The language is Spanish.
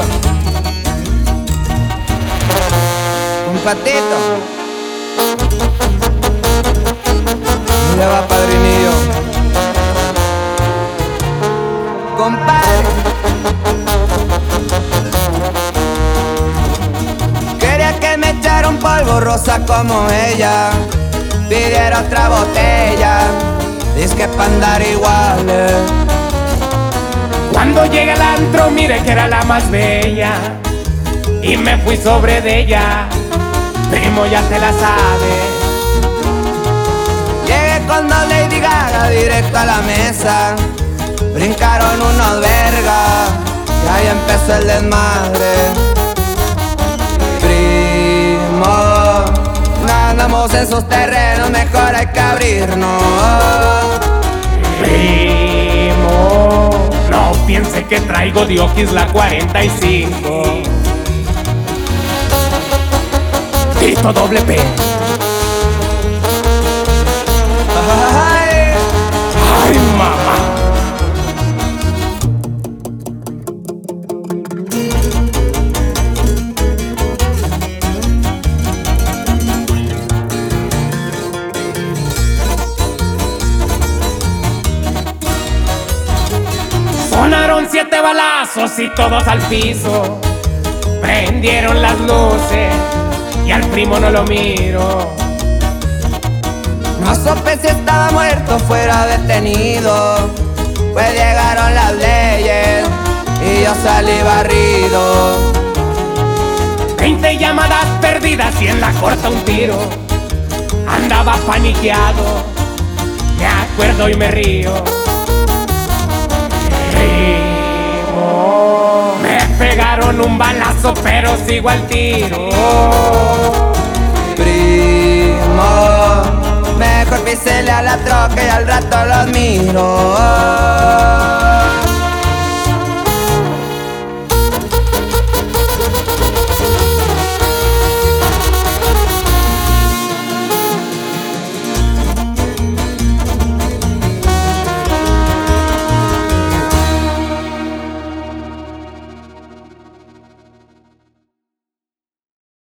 Patito. Con Patito. Ya va, padrinillo. Compadre. Quería que me echara un polvo rosa como ella. Pidiera otra botella. Dice que pa' andar iguales eh. Cuando llegué al antro mire que era la más bella. Y me fui sobre ella. Primo ya te la sabe. Llegué con dos Lady Gaga directo a la mesa. Brincaron unos vergas Y ahí empezó el desmadre. Primo No andamos en sus terrenos. Mejor hay que abrirnos No piense que traigo Diokis la 45 Grito doble P balazos y todos al piso. Prendieron las luces y al primo no lo miro. No supe si estaba muerto fuera detenido Pues llegaron las leyes Y yo salí barrido 20 llamadas perdidas y en la corta un tiro. Andaba paniqueado, me acuerdo y me río. Pegaron un balazo pero sigo al tiro. Primo Mejor písele a la troca y al rato los miro